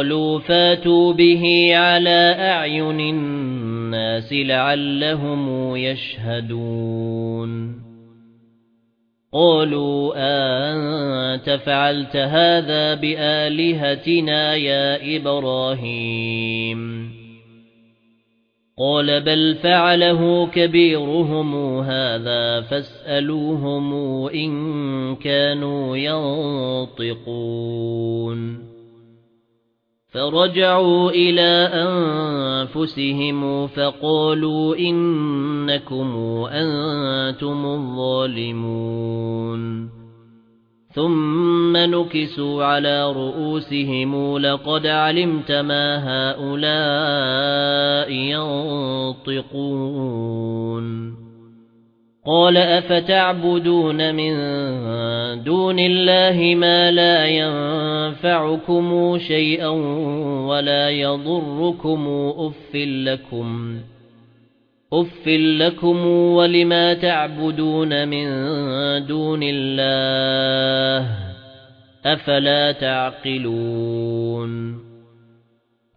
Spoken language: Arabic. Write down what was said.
قالوا فاتوا به على أعين الناس لعلهم يشهدون قالوا أنت فعلت هذا بآلهتنا يا إبراهيم قال بل فعله كبيرهم هذا فاسألوهم إن كانوا ينطقون فرجعوا إلى أنفسهم فقالوا إنكم أنتم الظالمون. ثم نكسوا على رؤوسهم لقد علمت ما هؤلاء ينطقون. قال أفتعبدون من دون الله ما لا ينفعكم شيئا ولا يضركم أف لكم. أف لكم ولما تعبدون من دون الله أفلا تعقلون.